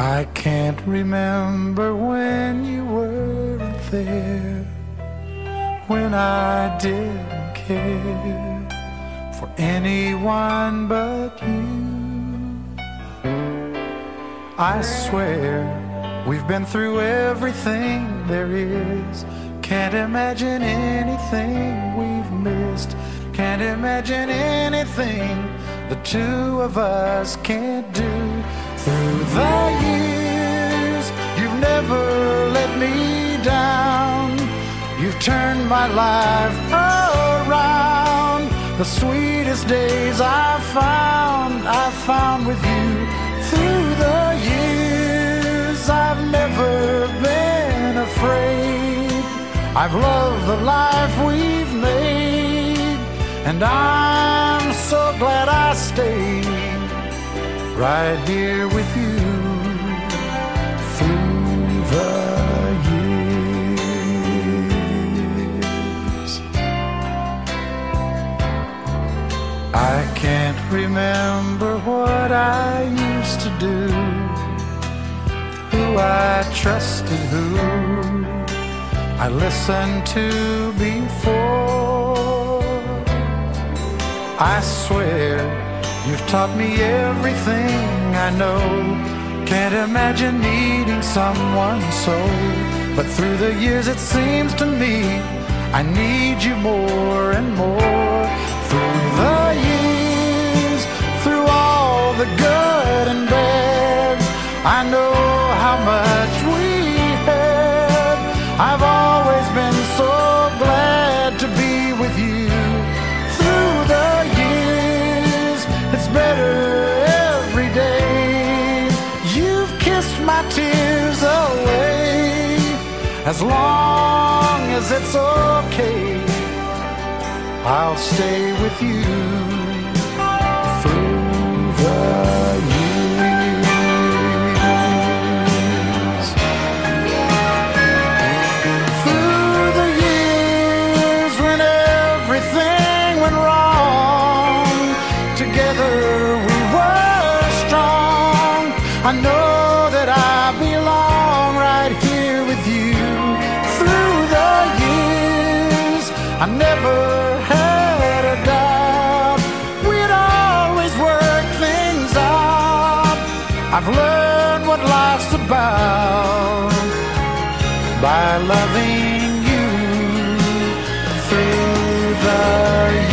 I can't remember when you weren't there, when I didn't care for anyone but you. I swear we've been through everything there is. Can't imagine anything we've missed. Can't imagine anything the two of us can't do through the years. You've never let me down. You've turned my life around. The sweetest days I've found, I've found with you through the years. I've never been afraid. I've loved the life we've made, and I'm so glad I stayed right here with you through the years. I can't remember what I used to do, who I trusted, who I listened to before. I swear you've taught me everything I know. Can't imagine needing someone so. But through the years, it seems to me I need you more and more. Through the years, through all the good and bad, I know better every day. You've kissed my tears away. As long as it's okay, I'll stay with you I know that I belong right here with you. Through the years, I never had a doubt. We'd always work things out. I've learned what life's about by loving you through the years.